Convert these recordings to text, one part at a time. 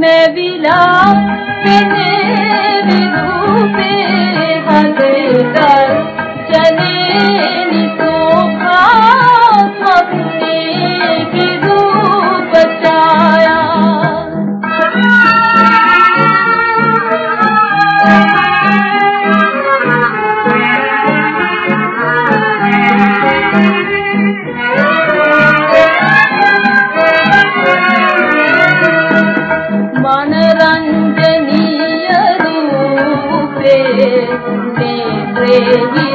मैं विलापिने Devi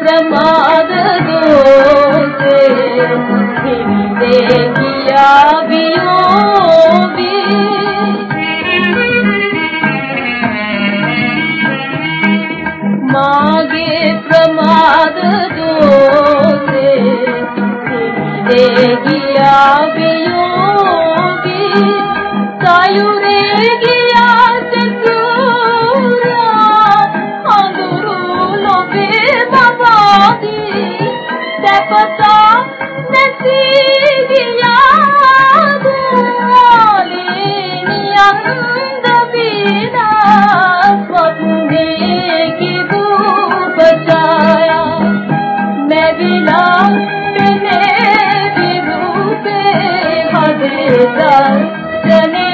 प्रमाद दोषे देविया वियोगी मागे प्रमाद दोषे देविया Because the